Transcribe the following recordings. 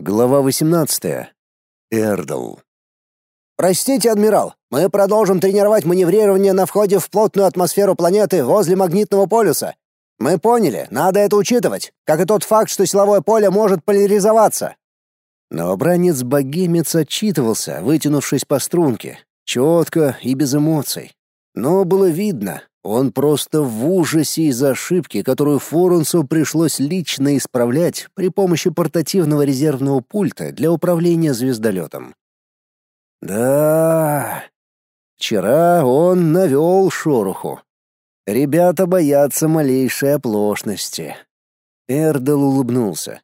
Глава 18. Эрдл. «Простите, адмирал, мы продолжим тренировать маневрирование на входе в плотную атмосферу планеты возле магнитного полюса. Мы поняли, надо это учитывать, как и тот факт, что силовое поле может поляризоваться». Новобранец-богемец отчитывался, вытянувшись по струнке, четко и без эмоций. Но было видно, он просто в ужасе из-за ошибки, которую Форунсу пришлось лично исправлять при помощи портативного резервного пульта для управления звездолетом. Да, вчера он навел шороху. Ребята боятся малейшей оплошности. Эрдел улыбнулся.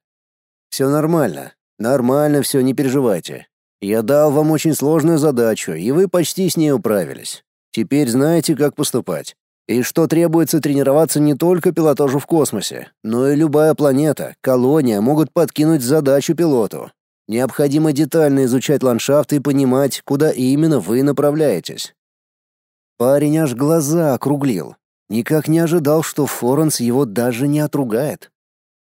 «Все нормально. Нормально все, не переживайте. Я дал вам очень сложную задачу, и вы почти с ней управились. Теперь знаете, как поступать. И что требуется тренироваться не только пилотажу в космосе, но и любая планета, колония могут подкинуть задачу пилоту. Необходимо детально изучать ландшафт и понимать, куда именно вы направляетесь. Парень аж глаза округлил. Никак не ожидал, что Форенс его даже не отругает.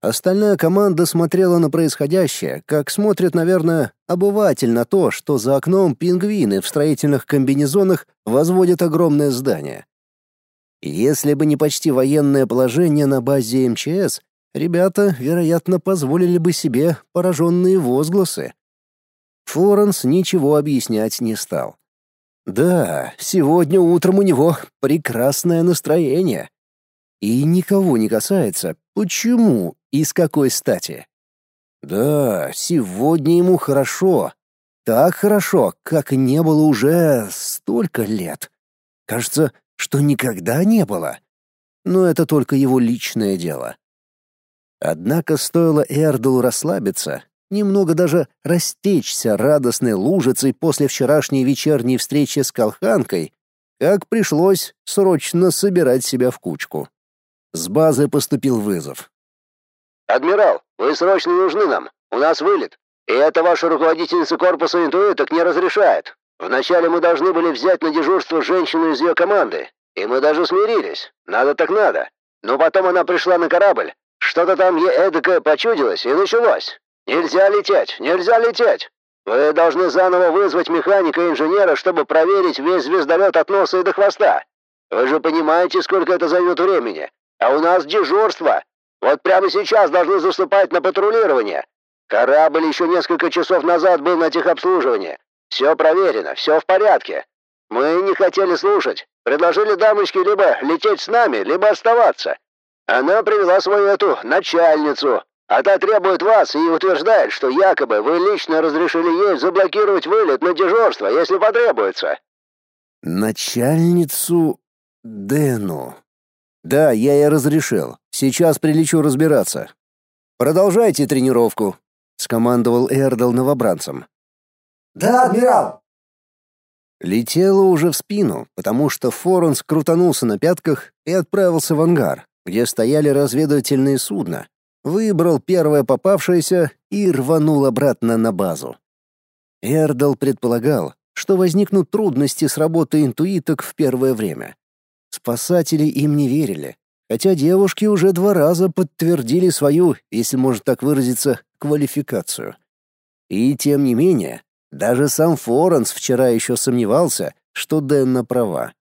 Остальная команда смотрела на происходящее, как смотрит, наверное, обыватель на то, что за окном пингвины в строительных комбинезонах возводят огромное здание. Если бы не почти военное положение на базе МЧС, ребята, вероятно, позволили бы себе пораженные возгласы. Флоренс ничего объяснять не стал. Да, сегодня утром у него прекрасное настроение. И никого не касается, почему и с какой стати. Да, сегодня ему хорошо. Так хорошо, как не было уже столько лет. Кажется, что никогда не было. Но это только его личное дело. Однако стоило Эрдулу расслабиться, немного даже растечься радостной лужицей после вчерашней вечерней встречи с Колханкой, как пришлось срочно собирать себя в кучку. С базы поступил вызов. «Адмирал, вы срочно нужны нам. У нас вылет. И это ваша руководительница корпуса интуиток не разрешает. Вначале мы должны были взять на дежурство женщину из ее команды, и мы даже смирились. Надо так надо. Но потом она пришла на корабль. Что-то там ей эдакое почудилось, и началось. Нельзя лететь, нельзя лететь. Вы должны заново вызвать механика и инженера, чтобы проверить весь звездолет от носа и до хвоста. Вы же понимаете, сколько это займет времени. А у нас дежурство. Вот прямо сейчас должны заступать на патрулирование. Корабль еще несколько часов назад был на техобслуживании. Все проверено, все в порядке. Мы не хотели слушать. Предложили дамочке либо лететь с нами, либо оставаться. Она привела свою эту начальницу, а та требует вас и утверждает, что якобы вы лично разрешили ей заблокировать вылет на дежурство, если потребуется. Начальницу Дэну. Да, я ей разрешил. Сейчас прилечу разбираться. Продолжайте тренировку, скомандовал Эрдл новобранцам. Да, адмирал. Летело уже в спину, потому что Форенс крутанулся на пятках и отправился в ангар, где стояли разведывательные судна. Выбрал первое попавшееся и рванул обратно на базу. Эрдл предполагал, что возникнут трудности с работой интуиток в первое время. Спасатели им не верили, хотя девушки уже два раза подтвердили свою, если можно так выразиться, квалификацию. И тем не менее, даже сам Форенс вчера еще сомневался, что Дэнна права.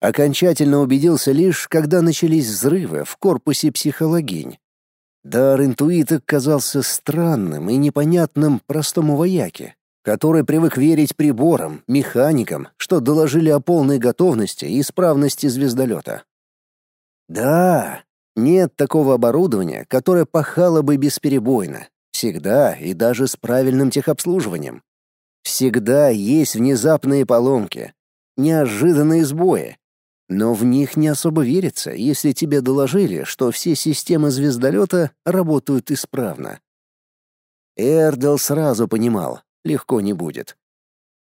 Окончательно убедился лишь, когда начались взрывы в корпусе психологинь. Дар интуита казался странным и непонятным простому вояке, который привык верить приборам, механикам, что доложили о полной готовности и исправности звездолета. Да, нет такого оборудования, которое пахало бы бесперебойно, всегда и даже с правильным техобслуживанием. Всегда есть внезапные поломки, неожиданные сбои. Но в них не особо верится, если тебе доложили, что все системы звездолета работают исправно. Эрдел сразу понимал, легко не будет.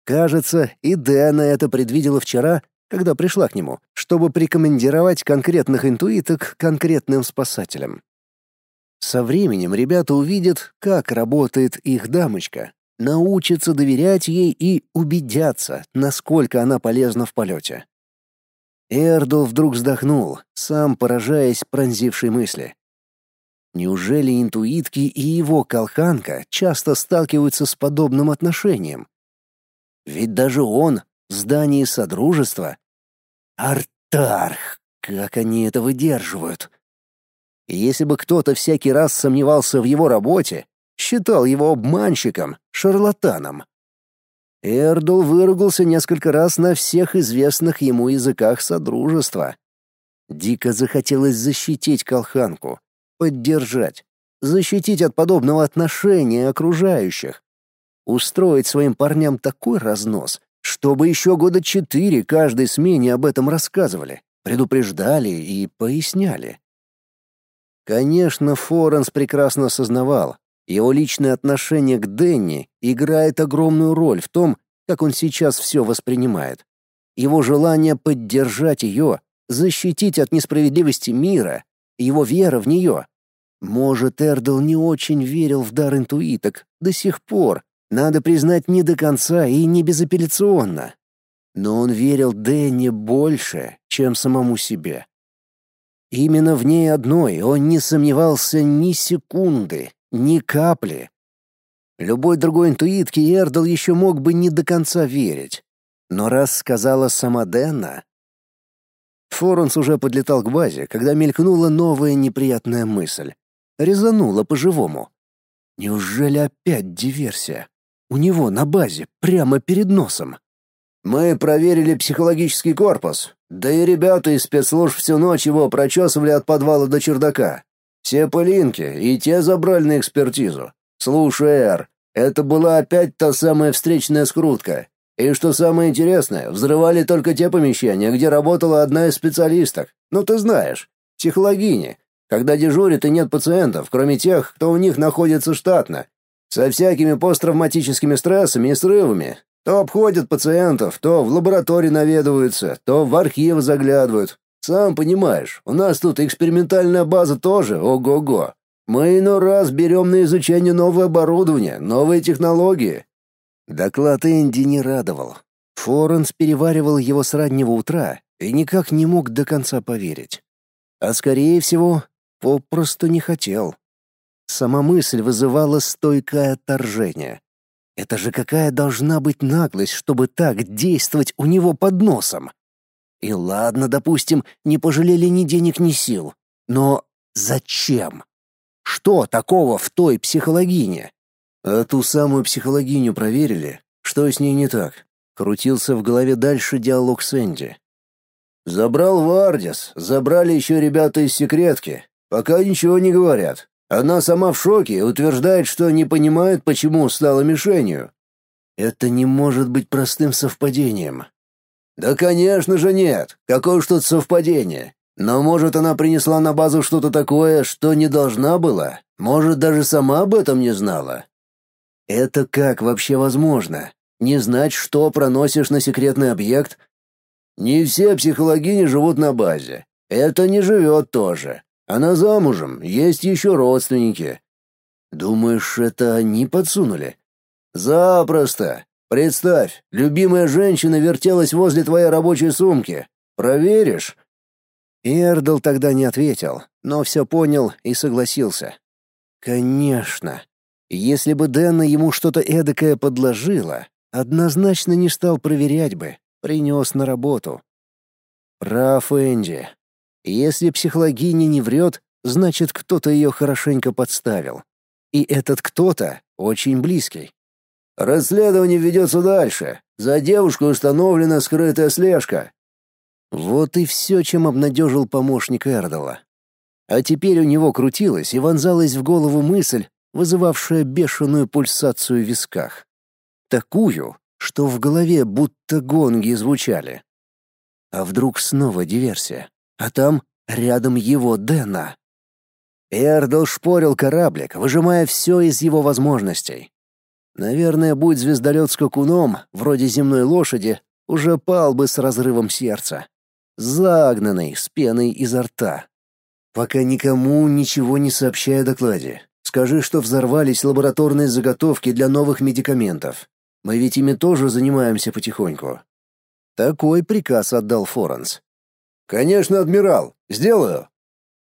Кажется, и Дэна это предвидела вчера, когда пришла к нему, чтобы прикомандировать конкретных интуиток конкретным спасателям. Со временем ребята увидят, как работает их дамочка, научатся доверять ей и убедятся, насколько она полезна в полете. Эрдл вдруг вздохнул, сам поражаясь пронзившей мысли. Неужели интуитки и его колханка часто сталкиваются с подобным отношением? Ведь даже он — здание Содружества. Артарх, как они это выдерживают? Если бы кто-то всякий раз сомневался в его работе, считал его обманщиком, шарлатаном. Эрдл выругался несколько раз на всех известных ему языках Содружества. Дико захотелось защитить колханку, поддержать, защитить от подобного отношения окружающих, устроить своим парням такой разнос, чтобы еще года четыре каждой смене об этом рассказывали, предупреждали и поясняли. Конечно, Форенс прекрасно осознавал, его личное отношение к Денни играет огромную роль в том, как он сейчас все воспринимает. Его желание поддержать ее, защитить от несправедливости мира, его вера в нее, может, Эрдл не очень верил в дар интуиток до сих пор, надо признать, не до конца и не безапелляционно. Но он верил Дэнни больше, чем самому себе. Именно в ней одной он не сомневался ни секунды, ни капли. Любой другой интуитке Эрдл еще мог бы не до конца верить. Но раз сказала сама Дэнна... Форенс уже подлетал к базе, когда мелькнула новая неприятная мысль резануло по-живому. Неужели опять диверсия? У него на базе, прямо перед носом. Мы проверили психологический корпус, да и ребята из спецслужб всю ночь его прочесывали от подвала до чердака. Все пылинки и те забрали на экспертизу. Слушай, Эр, это была опять та самая встречная скрутка. И что самое интересное, взрывали только те помещения, где работала одна из специалисток. Ну ты знаешь, психологини, когда дежурит и нет пациентов, кроме тех, кто у них находится штатно, со всякими посттравматическими стрессами и срывами. То обходят пациентов, то в лаборатории наведываются, то в архив заглядывают. Сам понимаешь, у нас тут экспериментальная база тоже, ого-го. Мы иной раз берем на изучение новое оборудование, новые технологии. Доклад Энди не радовал. Форенс переваривал его с раннего утра и никак не мог до конца поверить. А скорее всего, попросту не хотел. Сама мысль вызывала стойкое отторжение. Это же какая должна быть наглость, чтобы так действовать у него под носом? И ладно, допустим, не пожалели ни денег, ни сил. Но зачем? Что такого в той психологине? А ту самую психологиню проверили? Что с ней не так? Крутился в голове дальше диалог с Энди. Забрал Вардис, забрали еще ребята из секретки. Пока ничего не говорят. Она сама в шоке и утверждает, что не понимает, почему стала мишенью. Это не может быть простым совпадением. Да, конечно же, нет. Какое уж тут совпадение. Но может, она принесла на базу что-то такое, что не должна была? Может, даже сама об этом не знала? Это как вообще возможно? Не знать, что проносишь на секретный объект? Не все психологини живут на базе. Это не живет тоже. Она замужем, есть еще родственники. Думаешь, это они подсунули? Запросто. Представь, любимая женщина вертелась возле твоей рабочей сумки. Проверишь? Эрдл тогда не ответил, но все понял и согласился. Конечно. Если бы Дэнна ему что-то эдакое подложила, однозначно не стал проверять бы, принес на работу. Прав Энди. Если психологиня не врет, значит, кто-то ее хорошенько подставил. И этот кто-то очень близкий. Расследование ведется дальше. За девушкой установлена скрытая слежка. Вот и все, чем обнадежил помощник Эрдала. А теперь у него крутилась и вонзалась в голову мысль, вызывавшая бешеную пульсацию в висках. Такую, что в голове будто гонги звучали. А вдруг снова диверсия? а там рядом его Дэна. Эрдл шпорил кораблик, выжимая все из его возможностей. Наверное, будь звездолет скакуном, вроде земной лошади, уже пал бы с разрывом сердца. Загнанный, с пеной изо рта. Пока никому ничего не сообщай о докладе. Скажи, что взорвались лабораторные заготовки для новых медикаментов. Мы ведь ими тоже занимаемся потихоньку. Такой приказ отдал Форенс. «Конечно, адмирал. Сделаю».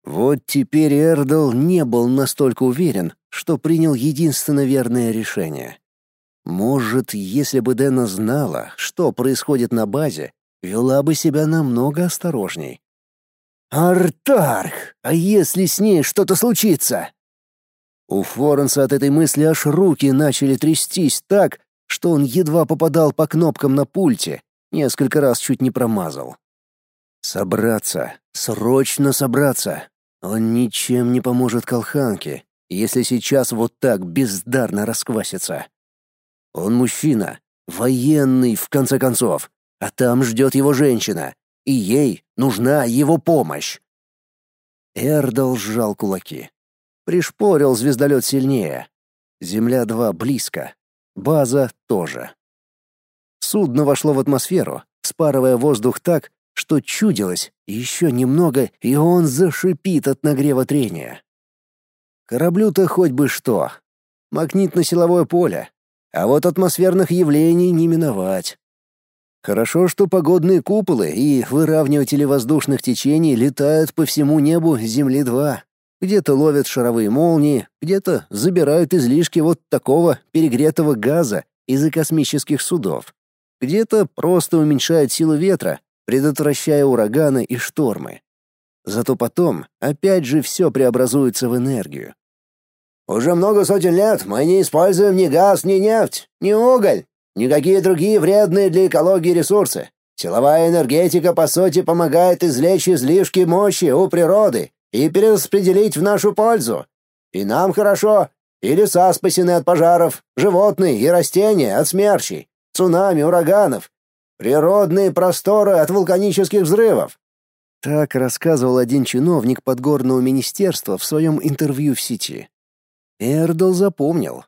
Вот теперь Эрдл не был настолько уверен, что принял единственно верное решение. Может, если бы Дэна знала, что происходит на базе, вела бы себя намного осторожней. «Артарх! А если с ней что-то случится?» У Флоренса от этой мысли аж руки начали трястись так, что он едва попадал по кнопкам на пульте, несколько раз чуть не промазал. Собраться, срочно собраться. Он ничем не поможет колханке, если сейчас вот так бездарно расквасится. Он мужчина, военный в конце концов, а там ждет его женщина, и ей нужна его помощь. Эрдал сжал кулаки. Пришпорил звездолет сильнее. Земля-2 близко. База тоже. Судно вошло в атмосферу, спарывая воздух так, что чудилось, еще немного, и он зашипит от нагрева трения. Кораблю-то хоть бы что. Магнитно-силовое поле. А вот атмосферных явлений не миновать. Хорошо, что погодные куполы и выравниватели воздушных течений летают по всему небу Земли-2. Где-то ловят шаровые молнии, где-то забирают излишки вот такого перегретого газа из-за космических судов. Где-то просто уменьшают силу ветра, предотвращая ураганы и штормы. Зато потом опять же все преобразуется в энергию. «Уже много сотен лет мы не используем ни газ, ни нефть, ни уголь, никакие другие вредные для экологии ресурсы. Силовая энергетика, по сути, помогает извлечь излишки мощи у природы и перераспределить в нашу пользу. И нам хорошо, и леса спасены от пожаров, животные и растения от смерчей, цунами, ураганов, природные просторы от вулканических взрывов. Так рассказывал один чиновник подгорного министерства в своем интервью в сети. Эрдл запомнил.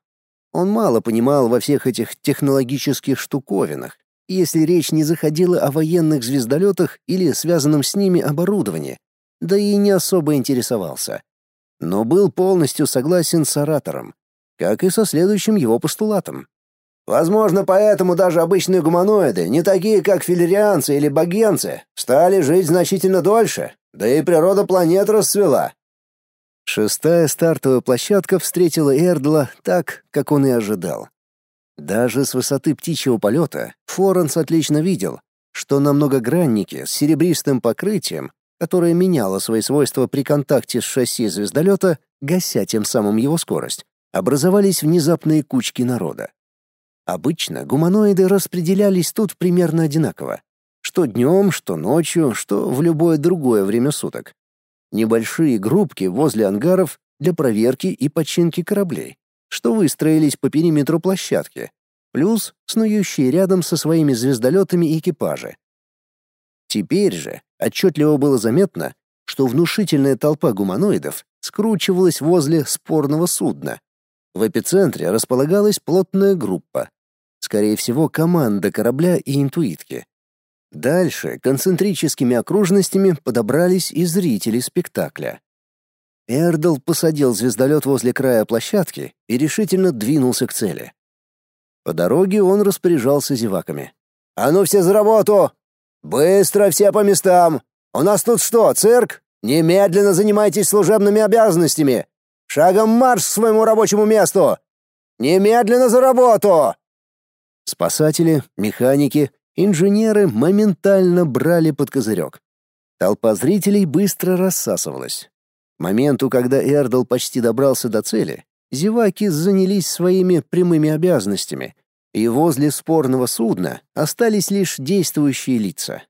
Он мало понимал во всех этих технологических штуковинах, если речь не заходила о военных звездолетах или связанном с ними оборудовании, да и не особо интересовался. Но был полностью согласен с оратором, как и со следующим его постулатом. Возможно, поэтому даже обычные гуманоиды, не такие как филерианцы или богенцы, стали жить значительно дольше, да и природа планет расцвела. Шестая стартовая площадка встретила Эрдла так, как он и ожидал. Даже с высоты птичьего полета Форенс отлично видел, что на многограннике с серебристым покрытием, которое меняло свои свойства при контакте с шасси звездолета, гася тем самым его скорость, образовались внезапные кучки народа. Обычно гуманоиды распределялись тут примерно одинаково. Что днем, что ночью, что в любое другое время суток. Небольшие группки возле ангаров для проверки и починки кораблей, что выстроились по периметру площадки, плюс снующие рядом со своими звездолетами экипажи. Теперь же отчетливо было заметно, что внушительная толпа гуманоидов скручивалась возле спорного судна. В эпицентре располагалась плотная группа, скорее всего, команда корабля и интуитки. Дальше концентрическими окружностями подобрались и зрители спектакля. Эрдл посадил звездолет возле края площадки и решительно двинулся к цели. По дороге он распоряжался зеваками. «А ну все за работу! Быстро все по местам! У нас тут что, цирк? Немедленно занимайтесь служебными обязанностями! Шагом марш к своему рабочему месту! Немедленно за работу!» Спасатели, механики, инженеры моментально брали под козырек. Толпа зрителей быстро рассасывалась. К моменту, когда Эрдл почти добрался до цели, зеваки занялись своими прямыми обязанностями, и возле спорного судна остались лишь действующие лица.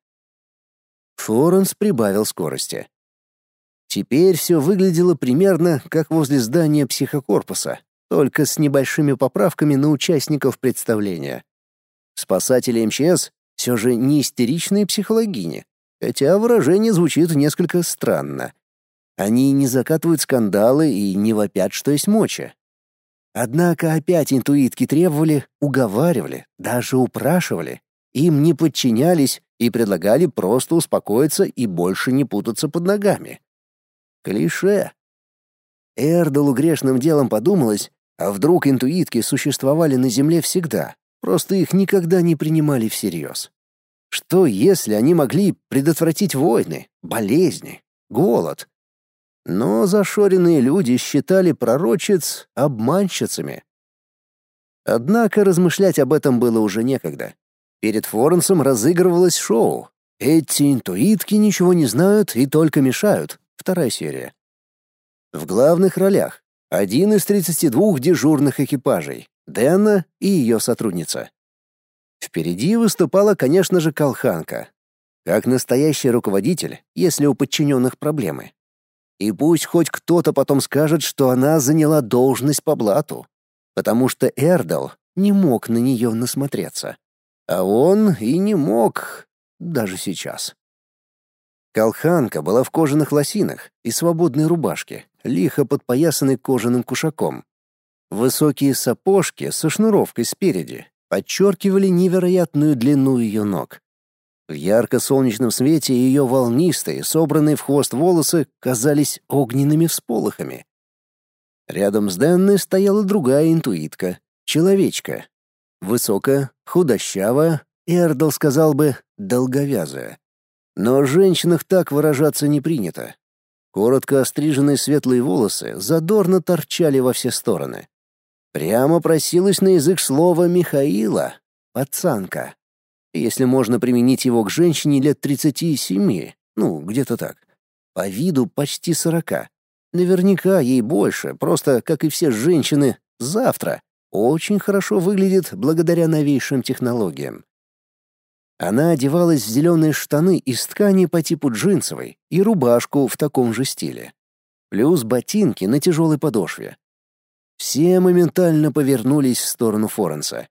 Флоренс прибавил скорости. Теперь все выглядело примерно как возле здания психокорпуса, только с небольшими поправками на участников представления. Спасатели МЧС все же не истеричные психологини, хотя выражение звучит несколько странно. Они не закатывают скандалы и не вопят, что есть моча. Однако опять интуитки требовали, уговаривали, даже упрашивали. Им не подчинялись и предлагали просто успокоиться и больше не путаться под ногами. Клише. Эрдалу грешным делом подумалось, а вдруг интуитки существовали на Земле всегда, просто их никогда не принимали всерьез. Что, если они могли предотвратить войны, болезни, голод? но зашоренные люди считали пророчиц обманщицами. Однако размышлять об этом было уже некогда. Перед Форенсом разыгрывалось шоу. Эти интуитки ничего не знают и только мешают. Вторая серия. В главных ролях один из 32 дежурных экипажей, Дэна и ее сотрудница. Впереди выступала, конечно же, Колханка. Как настоящий руководитель, если у подчиненных проблемы. И пусть хоть кто-то потом скажет, что она заняла должность по блату, потому что Эрдал не мог на нее насмотреться. А он и не мог даже сейчас. Колханка была в кожаных лосинах и свободной рубашке, лихо подпоясанной кожаным кушаком. Высокие сапожки со шнуровкой спереди подчеркивали невероятную длину ее ног. В ярко-солнечном свете ее волнистые, собранные в хвост волосы казались огненными всполохами. Рядом с Денной стояла другая интуитка — человечка. Высокая, худощавая, Эрдл сказал бы, долговязая. Но о женщинах так выражаться не принято. Коротко остриженные светлые волосы задорно торчали во все стороны. Прямо просилась на язык слова Михаила — пацанка если можно применить его к женщине лет 37, ну, где-то так. По виду почти 40. Наверняка ей больше, просто, как и все женщины, завтра. Очень хорошо выглядит благодаря новейшим технологиям. Она одевалась в зеленые штаны из ткани по типу джинсовой и рубашку в таком же стиле. Плюс ботинки на тяжелой подошве. Все моментально повернулись в сторону Форенса.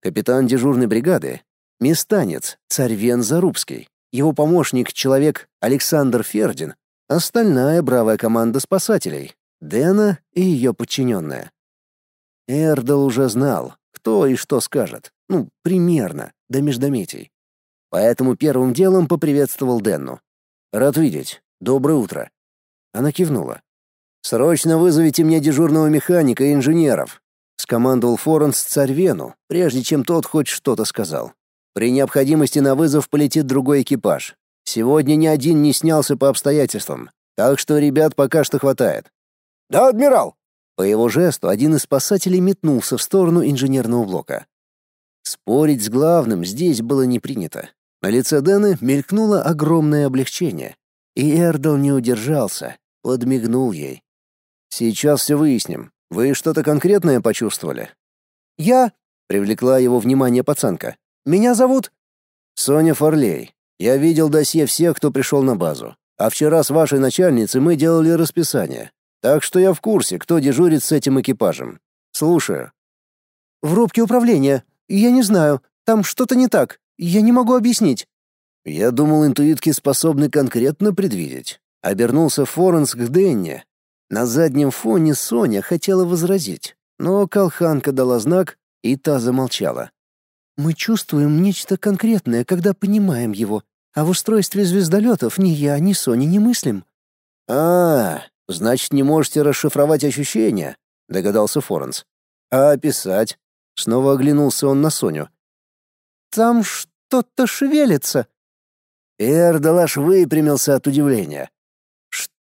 Капитан дежурной бригады, Местанец, царь Зарубский, его помощник, человек Александр Фердин, остальная бравая команда спасателей, Дэна и ее подчиненная. Эрдл уже знал, кто и что скажет, ну, примерно, до междометий. Поэтому первым делом поприветствовал Денну. «Рад видеть. Доброе утро». Она кивнула. «Срочно вызовите мне дежурного механика и инженеров», — скомандовал Форенс царь прежде чем тот хоть что-то сказал. При необходимости на вызов полетит другой экипаж. Сегодня ни один не снялся по обстоятельствам, так что ребят пока что хватает. Да, адмирал. По его жесту один из спасателей метнулся в сторону инженерного блока. Спорить с главным здесь было не принято. На лице Дэны мелькнуло огромное облегчение, и Эрдл не удержался, подмигнул ей. Сейчас все выясним. Вы что-то конкретное почувствовали? Я привлекла его внимание пацанка. Меня зовут...» «Соня Форлей. Я видел досье всех, кто пришел на базу. А вчера с вашей начальницей мы делали расписание. Так что я в курсе, кто дежурит с этим экипажем. Слушаю». «В рубке управления. Я не знаю. Там что-то не так. Я не могу объяснить». Я думал, интуитки способны конкретно предвидеть. Обернулся Форенс к Денне. На заднем фоне Соня хотела возразить, но колханка дала знак, и та замолчала. Мы чувствуем нечто конкретное, когда понимаем его, а в устройстве звездолетов ни я, ни Сони не мыслим. А, значит, не можете расшифровать ощущения, догадался Форенс. А описать? Снова оглянулся он на Соню. Там что-то шевелится. Эрдалаш выпрямился от удивления.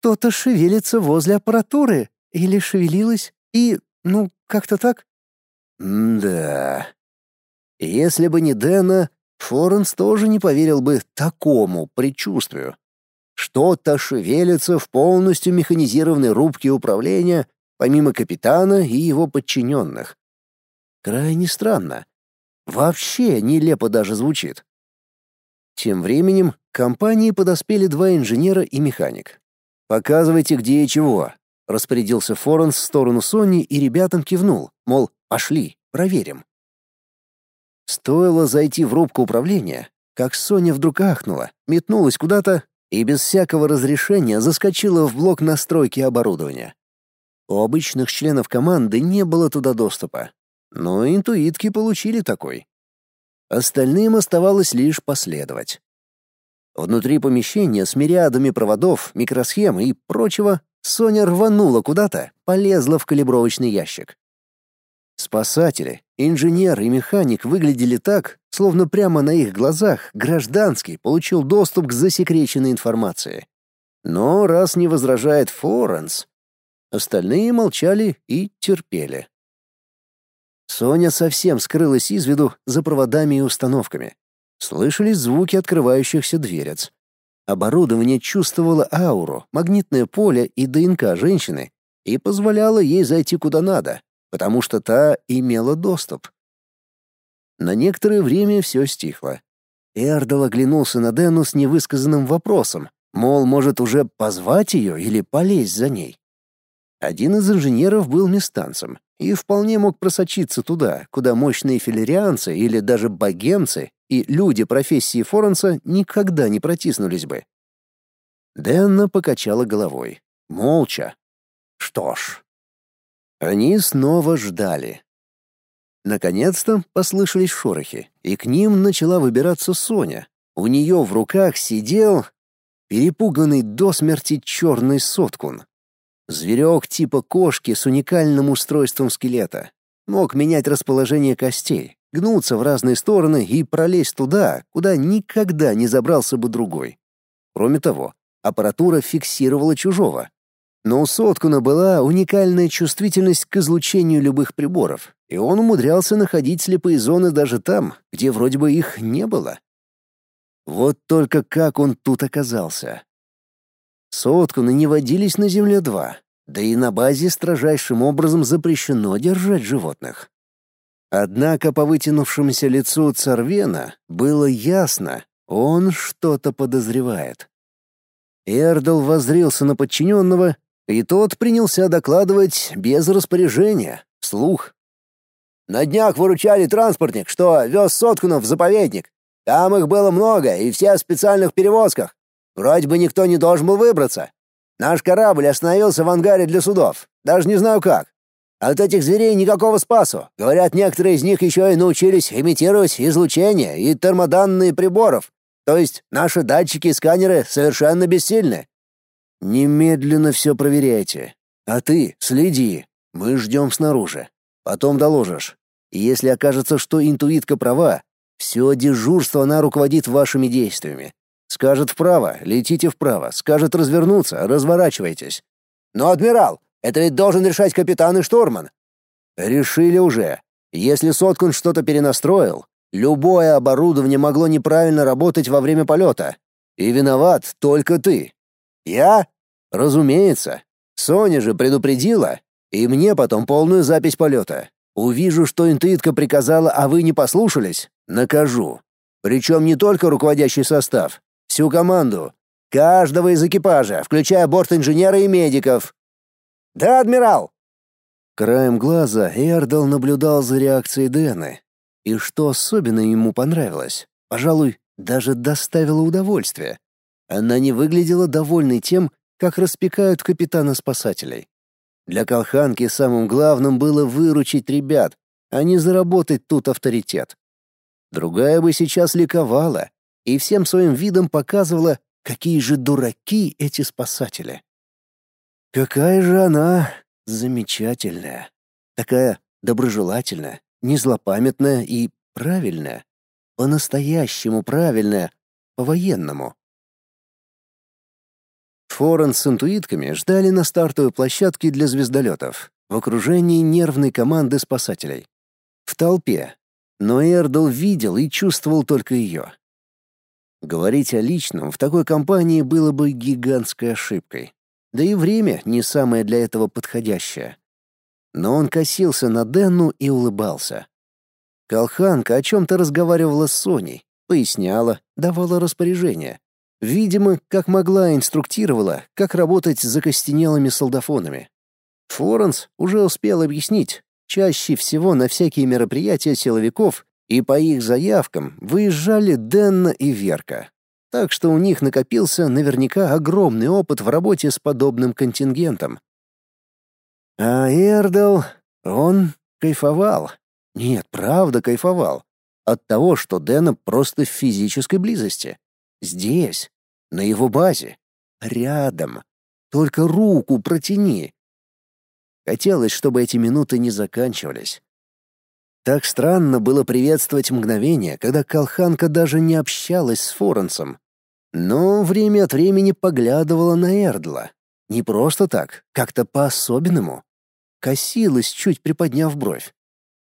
Что-то шевелится возле аппаратуры или шевелилось и, ну, как-то так. М-да. Если бы не Дэна, Флоренс тоже не поверил бы такому предчувствию. Что-то шевелится в полностью механизированной рубке управления, помимо капитана и его подчиненных. Крайне странно. Вообще нелепо даже звучит. Тем временем к компании подоспели два инженера и механик. «Показывайте, где и чего», — распорядился Форенс в сторону Сони и ребятам кивнул, мол, пошли, проверим. Стоило зайти в рубку управления, как Соня вдруг ахнула, метнулась куда-то и без всякого разрешения заскочила в блок настройки оборудования. У обычных членов команды не было туда доступа, но интуитки получили такой. Остальным оставалось лишь последовать. Внутри помещения с мириадами проводов, микросхем и прочего Соня рванула куда-то, полезла в калибровочный ящик. Спасатели, инженер и механик выглядели так, словно прямо на их глазах гражданский получил доступ к засекреченной информации. Но раз не возражает Форенс, остальные молчали и терпели. Соня совсем скрылась из виду за проводами и установками. Слышались звуки открывающихся дверец. Оборудование чувствовало ауру, магнитное поле и ДНК женщины и позволяло ей зайти куда надо, потому что та имела доступ. На некоторое время все стихло. Эрдал оглянулся на Дэну с невысказанным вопросом, мол, может уже позвать ее или полезть за ней. Один из инженеров был местанцем и вполне мог просочиться туда, куда мощные филерианцы или даже богемцы и люди профессии Форенса никогда не протиснулись бы. Дэнна покачала головой. Молча. Что ж. Они снова ждали. Наконец-то послышались шорохи, и к ним начала выбираться Соня. У нее в руках сидел перепуганный до смерти черный соткун. Зверек типа кошки с уникальным устройством скелета. Мог менять расположение костей, гнуться в разные стороны и пролезть туда, куда никогда не забрался бы другой. Кроме того, аппаратура фиксировала чужого. Но у Соткуна была уникальная чувствительность к излучению любых приборов, и он умудрялся находить слепые зоны даже там, где вроде бы их не было. Вот только как он тут оказался. Соткуны не водились на Земле-2, да и на базе строжайшим образом запрещено держать животных. Однако по вытянувшемуся лицу Царвена было ясно, он что-то подозревает. Эрдл воззрился на подчиненного, и тот принялся докладывать без распоряжения, вслух. «На днях выручали транспортник, что вез соткунов в заповедник. Там их было много, и все в специальных перевозках. Вроде бы никто не должен был выбраться. Наш корабль остановился в ангаре для судов. Даже не знаю как. От этих зверей никакого спасу. Говорят, некоторые из них еще и научились имитировать излучение и термоданные приборов. То есть наши датчики и сканеры совершенно бессильны. Немедленно все проверяйте. А ты следи. Мы ждем снаружи. Потом доложишь. И если окажется, что интуитка права, все дежурство она руководит вашими действиями. Скажет вправо, летите вправо. Скажет развернуться, разворачивайтесь. Но, адмирал, это ведь должен решать капитан и штурман. Решили уже. Если Соткун что-то перенастроил, любое оборудование могло неправильно работать во время полета. И виноват только ты. Я? Разумеется. Соня же предупредила, и мне потом полную запись полета. Увижу, что интуитка приказала, а вы не послушались, накажу. Причем не только руководящий состав, всю команду, каждого из экипажа, включая борт-инженера и медиков. Да, адмирал. Краем глаза Эрдал наблюдал за реакцией Дэны, и что особенно ему понравилось, пожалуй, даже доставило удовольствие. Она не выглядела довольной тем, как распекают капитана спасателей. Для Колханки самым главным было выручить ребят, а не заработать тут авторитет. Другая бы сейчас ликовала и всем своим видом показывала, какие же дураки эти спасатели. Какая же она замечательная. Такая доброжелательная, незлопамятная и правильная. По-настоящему правильная, по-военному. Форен с интуитками ждали на стартовой площадке для звездолетов, в окружении нервной команды спасателей. В толпе. Но Эрдл видел и чувствовал только ее. Говорить о личном в такой компании было бы гигантской ошибкой. Да и время не самое для этого подходящее. Но он косился на Денну и улыбался. Колханка о чем-то разговаривала с Соней, поясняла, давала распоряжения. Видимо, как могла инструктировала, как работать с закостенелыми солдафонами. Флоренс уже успел объяснить, чаще всего на всякие мероприятия силовиков и по их заявкам выезжали Денна и Верка. Так что у них накопился наверняка огромный опыт в работе с подобным контингентом. А Эрдл, он кайфовал. Нет, правда кайфовал. От того, что Дэна просто в физической близости. Здесь, на его базе, рядом. Только руку протяни. Хотелось, чтобы эти минуты не заканчивались. Так странно было приветствовать мгновение, когда Колханка даже не общалась с Форенсом. Но время от времени поглядывала на Эрдла. Не просто так, как-то по-особенному. Косилась, чуть приподняв бровь.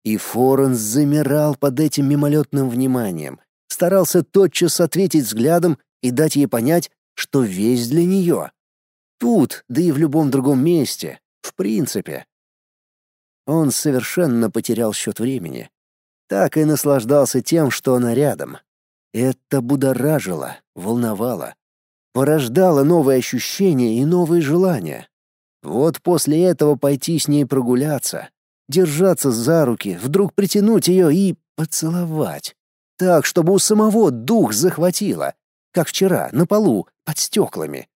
И Форенс замирал под этим мимолетным вниманием, старался тотчас ответить взглядом и дать ей понять, что весь для нее. Тут, да и в любом другом месте, в принципе. Он совершенно потерял счет времени. Так и наслаждался тем, что она рядом. Это будоражило, волновало, порождало новые ощущения и новые желания. Вот после этого пойти с ней прогуляться, держаться за руки, вдруг притянуть ее и поцеловать. Так, чтобы у самого дух захватило, как вчера, на полу, под стеклами.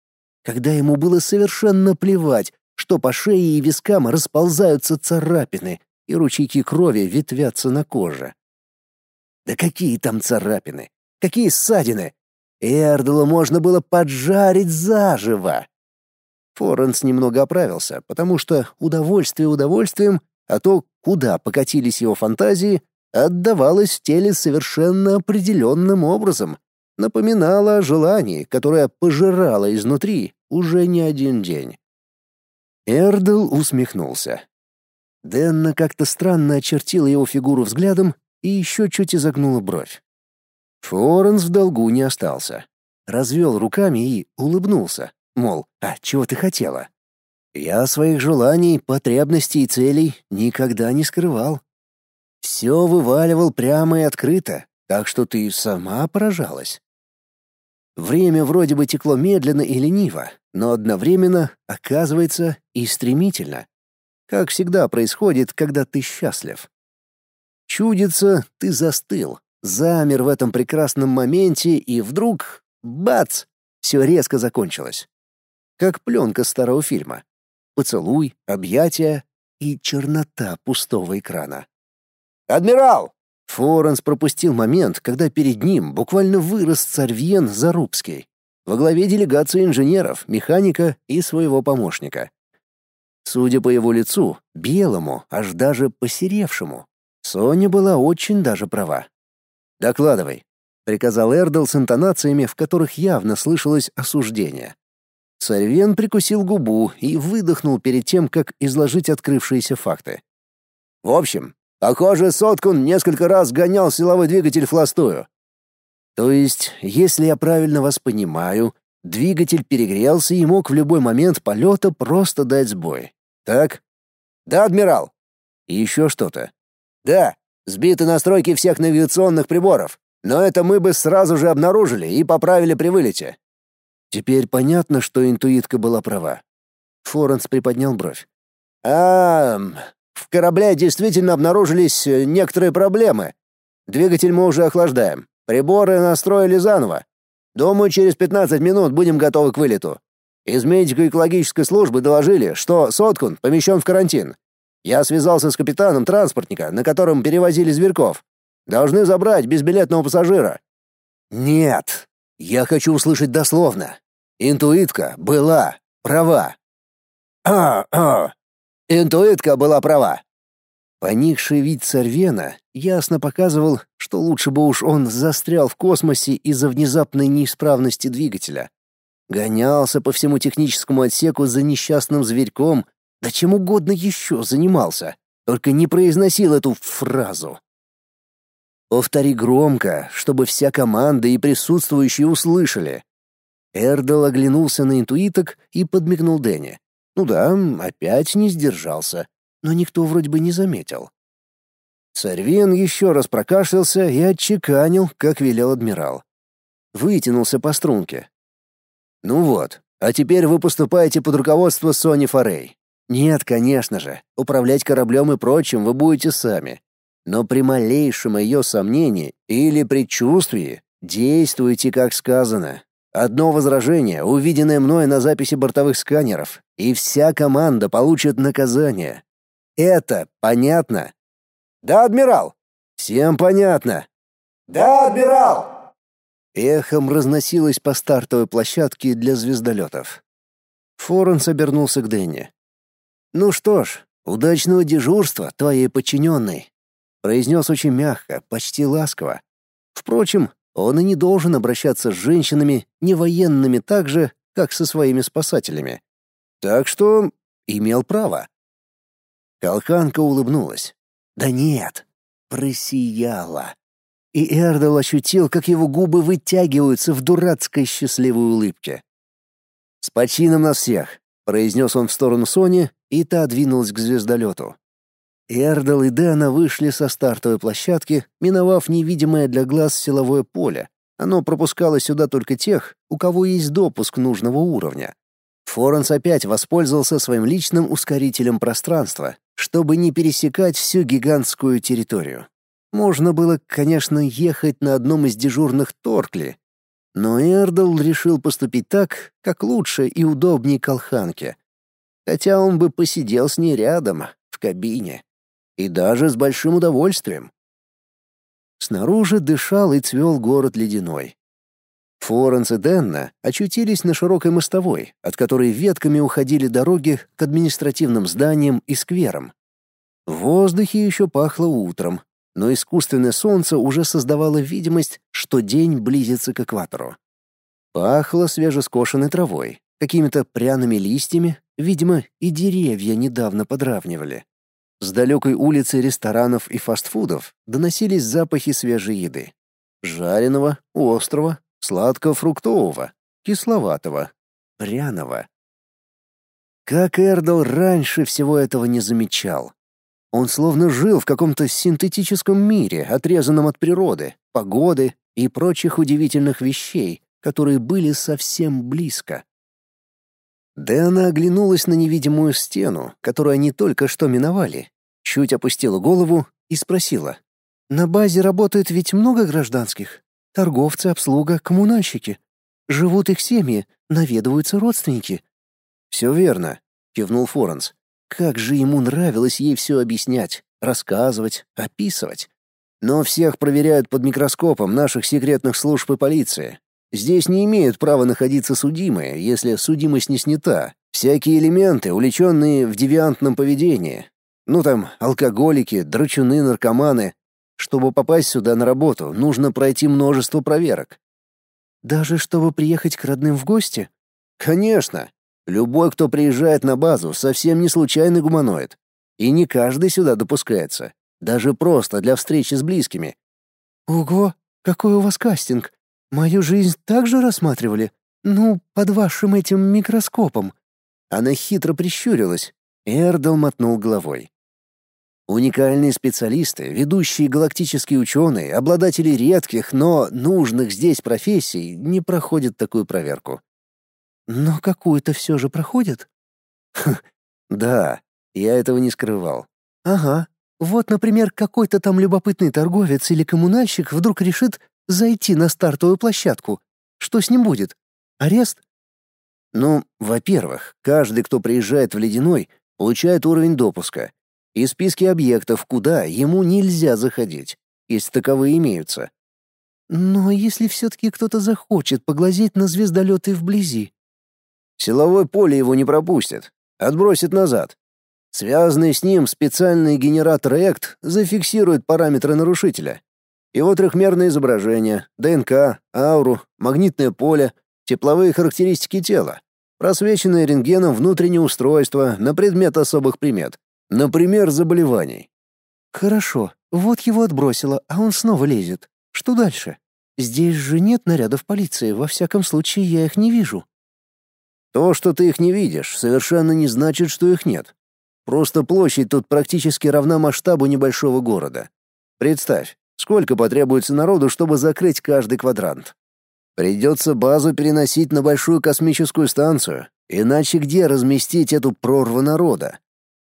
Когда ему было совершенно плевать, что по шее и вискам расползаются царапины, и ручейки крови ветвятся на коже. Да какие там царапины? Какие ссадины? Эрдла можно было поджарить заживо. Форенс немного оправился, потому что удовольствие удовольствием, а то, куда покатились его фантазии, отдавалось в теле совершенно определенным образом, напоминало о желании, которое пожирало изнутри уже не один день. Эрдл усмехнулся. Денна как-то странно очертила его фигуру взглядом и еще чуть изогнула бровь. Форенс в долгу не остался. Развел руками и улыбнулся, мол, а чего ты хотела? Я своих желаний, потребностей и целей никогда не скрывал. Все вываливал прямо и открыто, так что ты сама поражалась. Время вроде бы текло медленно и лениво, но одновременно, оказывается, и стремительно. Как всегда происходит, когда ты счастлив. Чудится, ты застыл, замер в этом прекрасном моменте, и вдруг — бац! Все резко закончилось. Как пленка старого фильма. Поцелуй, объятия и чернота пустого экрана. «Адмирал!» Форенс пропустил момент, когда перед ним буквально вырос Царвьен Зарубский во главе делегации инженеров, механика и своего помощника. Судя по его лицу, белому, аж даже посеревшему, Соня была очень даже права. «Докладывай», — приказал Эрдл с интонациями, в которых явно слышалось осуждение. Царвен прикусил губу и выдохнул перед тем, как изложить открывшиеся факты. «В общем, похоже, Соткун несколько раз гонял силовой двигатель в холостую. То есть, если я правильно вас понимаю, двигатель перегрелся и мог в любой момент полета просто дать сбой. Так? Да, адмирал. И еще что-то. Да, сбиты настройки всех навигационных приборов, но это мы бы сразу же обнаружили и поправили при вылете. Теперь понятно, что интуитка была права. Форенс приподнял бровь. А, в корабле действительно обнаружились э, некоторые проблемы. Двигатель мы уже охлаждаем. Приборы настроили заново. Думаю, через 15 минут будем готовы к вылету. Из медико-экологической службы доложили, что Соткун помещен в карантин. Я связался с капитаном транспортника, на котором перевозили зверьков. Должны забрать безбилетного пассажира. Нет, я хочу услышать дословно. Интуитка была права. А, а. Интуитка была права. Поникший вид Сорвена ясно показывал, что лучше бы уж он застрял в космосе из-за внезапной неисправности двигателя. Гонялся по всему техническому отсеку за несчастным зверьком, да чем угодно еще занимался, только не произносил эту фразу. Повтори громко, чтобы вся команда и присутствующие услышали. Эрдл оглянулся на интуиток и подмигнул Дэнни. Ну да, опять не сдержался, но никто вроде бы не заметил. Царвин еще раз прокашлялся и отчеканил, как велел адмирал. Вытянулся по струнке. «Ну вот, а теперь вы поступаете под руководство Сони Форей. Нет, конечно же, управлять кораблем и прочим вы будете сами но при малейшем ее сомнении или предчувствии действуйте, как сказано. Одно возражение, увиденное мной на записи бортовых сканеров, и вся команда получит наказание. Это понятно? Да, адмирал. Всем понятно. Да, адмирал. Эхом разносилось по стартовой площадке для звездолетов. Форенс обернулся к Дэнни. «Ну что ж, удачного дежурства, твоей подчиненной произнес очень мягко, почти ласково. Впрочем, он и не должен обращаться с женщинами, не военными так же, как со своими спасателями. Так что имел право. Колханка улыбнулась. Да нет, просияла. И Эрдл ощутил, как его губы вытягиваются в дурацкой счастливой улыбке. «С почином на всех!» — произнес он в сторону Сони, и та двинулась к звездолету. Эрдл и Дэна вышли со стартовой площадки, миновав невидимое для глаз силовое поле. Оно пропускало сюда только тех, у кого есть допуск нужного уровня. Форенс опять воспользовался своим личным ускорителем пространства, чтобы не пересекать всю гигантскую территорию. Можно было, конечно, ехать на одном из дежурных Торкли, но Эрдл решил поступить так, как лучше и удобнее Колханке. Хотя он бы посидел с ней рядом, в кабине. И даже с большим удовольствием. Снаружи дышал и цвел город ледяной. Форенс и Денна очутились на широкой мостовой, от которой ветками уходили дороги к административным зданиям и скверам. В воздухе еще пахло утром, но искусственное солнце уже создавало видимость, что день близится к экватору. Пахло свежескошенной травой, какими-то пряными листьями, видимо, и деревья недавно подравнивали. С далекой улицы ресторанов и фастфудов доносились запахи свежей еды. Жареного, острого, сладко-фруктового, кисловатого, пряного. Как Эрдл раньше всего этого не замечал. Он словно жил в каком-то синтетическом мире, отрезанном от природы, погоды и прочих удивительных вещей, которые были совсем близко. Дэна оглянулась на невидимую стену, которую они только что миновали, чуть опустила голову и спросила. «На базе работает ведь много гражданских? Торговцы, обслуга, коммунальщики. Живут их семьи, наведываются родственники». «Все верно», — кивнул Форенс. Как же ему нравилось ей все объяснять, рассказывать, описывать. Но всех проверяют под микроскопом наших секретных служб и полиции. Здесь не имеют права находиться судимые, если судимость не снята. Всякие элементы, увлеченные в девиантном поведении. Ну там, алкоголики, драчуны, наркоманы. Чтобы попасть сюда на работу, нужно пройти множество проверок. Даже чтобы приехать к родным в гости? Конечно. Любой, кто приезжает на базу, совсем не случайный гуманоид. И не каждый сюда допускается. Даже просто для встречи с близкими. Ого, какой у вас кастинг. Мою жизнь также рассматривали? Ну, под вашим этим микроскопом. Она хитро прищурилась. Эрдл мотнул головой. Уникальные специалисты, ведущие галактические ученые, обладатели редких, но нужных здесь профессий не проходят такую проверку. Но какую-то все же проходит? да, я этого не скрывал. Ага. Вот, например, какой-то там любопытный торговец или коммунальщик вдруг решит зайти на стартовую площадку. Что с ним будет? Арест? Ну, во-первых, каждый, кто приезжает в Ледяной, получает уровень допуска и списки объектов, куда ему нельзя заходить, если таковые имеются. Но если все-таки кто-то захочет поглазеть на звездолеты вблизи, Силовое поле его не пропустит, отбросит назад. Связанный с ним специальный генератор ЭКТ зафиксирует параметры нарушителя. Его трехмерное изображение, ДНК, ауру, магнитное поле, тепловые характеристики тела, просвеченное рентгеном внутреннее устройство на предмет особых примет, например, заболеваний. Хорошо, вот его отбросило, а он снова лезет. Что дальше? Здесь же нет нарядов полиции, во всяком случае я их не вижу. То, что ты их не видишь, совершенно не значит, что их нет. Просто площадь тут практически равна масштабу небольшого города. Представь, сколько потребуется народу, чтобы закрыть каждый квадрант. Придется базу переносить на большую космическую станцию, иначе где разместить эту прорву народа?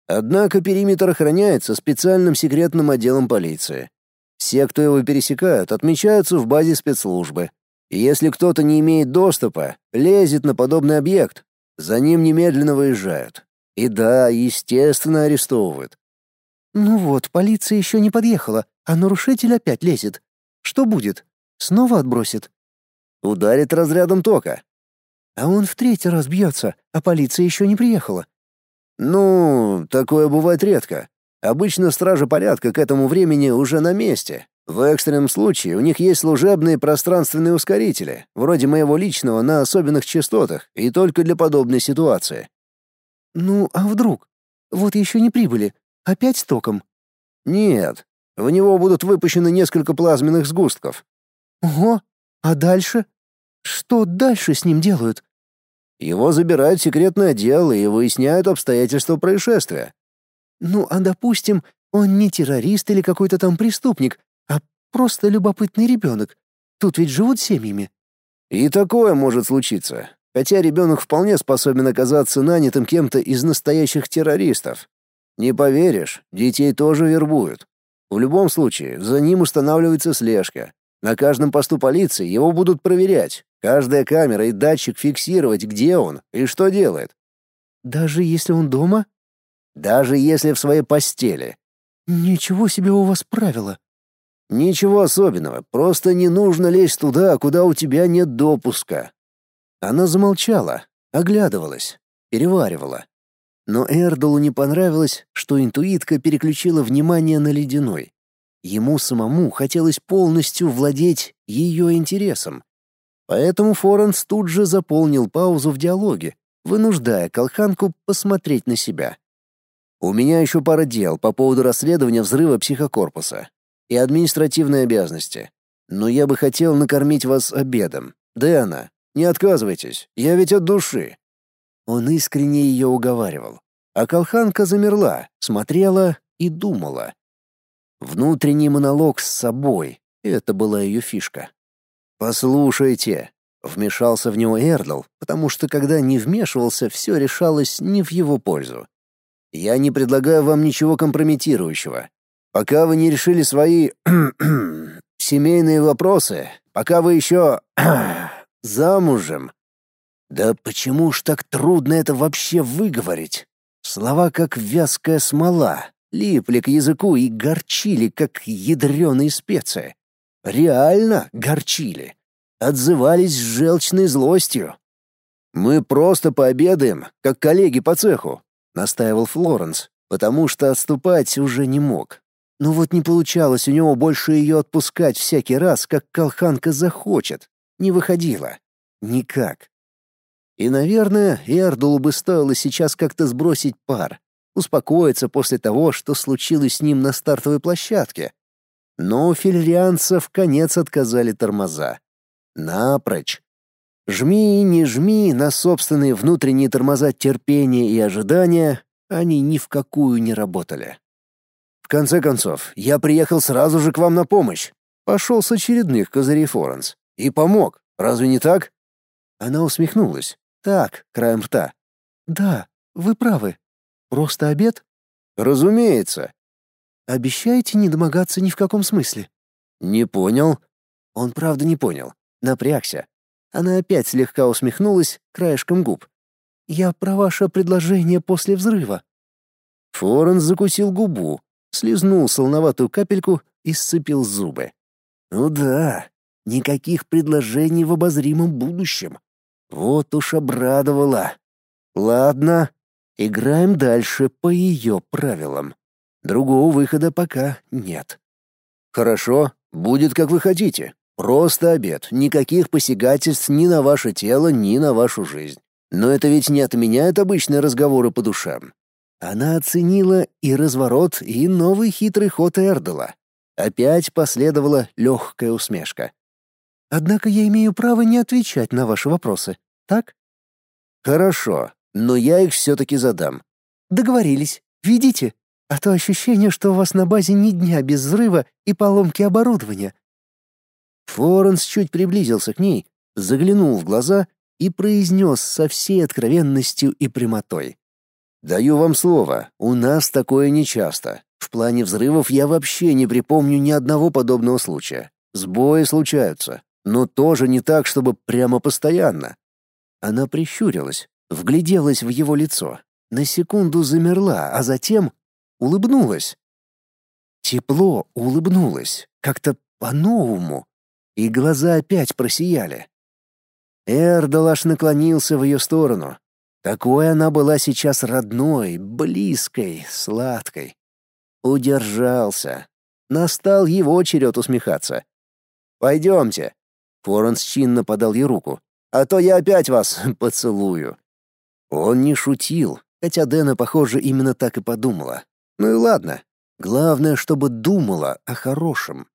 Однако периметр охраняется специальным секретным отделом полиции. Все, кто его пересекают, отмечаются в базе спецслужбы, если кто-то не имеет доступа, лезет на подобный объект, за ним немедленно выезжают. И да, естественно, арестовывают. Ну вот, полиция еще не подъехала, а нарушитель опять лезет. Что будет? Снова отбросит? Ударит разрядом тока. А он в третий раз бьется, а полиция еще не приехала. Ну, такое бывает редко. Обычно стражи порядка к этому времени уже на месте, В экстренном случае у них есть служебные пространственные ускорители, вроде моего личного на особенных частотах, и только для подобной ситуации. Ну, а вдруг? Вот еще не прибыли. Опять с током? Нет. В него будут выпущены несколько плазменных сгустков. Ого. А дальше? Что дальше с ним делают? Его забирают в секретный отдел и выясняют обстоятельства происшествия. Ну, а допустим, он не террорист или какой-то там преступник, а просто любопытный ребенок. Тут ведь живут семьями. И такое может случиться. Хотя ребенок вполне способен оказаться нанятым кем-то из настоящих террористов. Не поверишь, детей тоже вербуют. В любом случае, за ним устанавливается слежка. На каждом посту полиции его будут проверять. Каждая камера и датчик фиксировать, где он и что делает. Даже если он дома? Даже если в своей постели. Ничего себе у вас правила. Ничего особенного, просто не нужно лезть туда, куда у тебя нет допуска. Она замолчала, оглядывалась, переваривала. Но Эрдолу не понравилось, что интуитка переключила внимание на ледяной. Ему самому хотелось полностью владеть ее интересом. Поэтому Форенс тут же заполнил паузу в диалоге, вынуждая Колханку посмотреть на себя. У меня еще пара дел по поводу расследования взрыва психокорпуса и административные обязанности. Но я бы хотел накормить вас обедом. Дэна, не отказывайтесь, я ведь от души». Он искренне ее уговаривал. А Колханка замерла, смотрела и думала. Внутренний монолог с собой — это была ее фишка. «Послушайте», — вмешался в него Эрдл, потому что когда не вмешивался, все решалось не в его пользу. Я не предлагаю вам ничего компрометирующего. Пока вы не решили свои семейные вопросы, пока вы еще замужем. Да почему ж так трудно это вообще выговорить? Слова как вязкая смола, липли к языку и горчили, как ядреные специи. Реально горчили. Отзывались желчной злостью. Мы просто пообедаем, как коллеги по цеху, настаивал Флоренс, потому что отступать уже не мог. Но вот не получалось у него больше ее отпускать всякий раз, как колханка захочет. Не выходило. Никак. И, наверное, Эрдулу бы стоило сейчас как-то сбросить пар, успокоиться после того, что случилось с ним на стартовой площадке. Но у филирианцев конец отказали тормоза. Напрочь. Жми и не жми на собственные внутренние тормоза терпения и ожидания, они ни в какую не работали. В конце концов, я приехал сразу же к вам на помощь. Пошел с очередных козырей Форенс. И помог. Разве не так? Она усмехнулась. Так, краем рта. Да, вы правы. Просто обед? Разумеется. Обещаете не домогаться ни в каком смысле? Не понял. Он правда не понял. Напрягся. Она опять слегка усмехнулась краешком губ. «Я про ваше предложение после взрыва». Форен закусил губу, слезнул солоноватую капельку и сцепил зубы. «Ну да, никаких предложений в обозримом будущем. Вот уж обрадовала. Ладно, играем дальше по ее правилам. Другого выхода пока нет». «Хорошо, будет как вы хотите», Просто обед, никаких посягательств ни на ваше тело, ни на вашу жизнь. Но это ведь не отменяет обычные разговоры по душам. Она оценила и разворот, и новый хитрый ход Эрдела. Опять последовала легкая усмешка. «Однако я имею право не отвечать на ваши вопросы, так?» «Хорошо, но я их все-таки задам». «Договорились. Ведите. А то ощущение, что у вас на базе ни дня без взрыва и поломки оборудования. Форенс чуть приблизился к ней, заглянул в глаза и произнес со всей откровенностью и прямотой. «Даю вам слово, у нас такое нечасто. В плане взрывов я вообще не припомню ни одного подобного случая. Сбои случаются, но тоже не так, чтобы прямо постоянно». Она прищурилась, вгляделась в его лицо, на секунду замерла, а затем улыбнулась. Тепло улыбнулась, как-то по-новому, и глаза опять просияли. Эрдал аж наклонился в ее сторону. Такой она была сейчас родной, близкой, сладкой. Удержался. Настал его черед усмехаться. «Пойдемте». Флоренс чинно подал ей руку. «А то я опять вас поцелую». Он не шутил, хотя Дэна, похоже, именно так и подумала. Ну и ладно. Главное, чтобы думала о хорошем.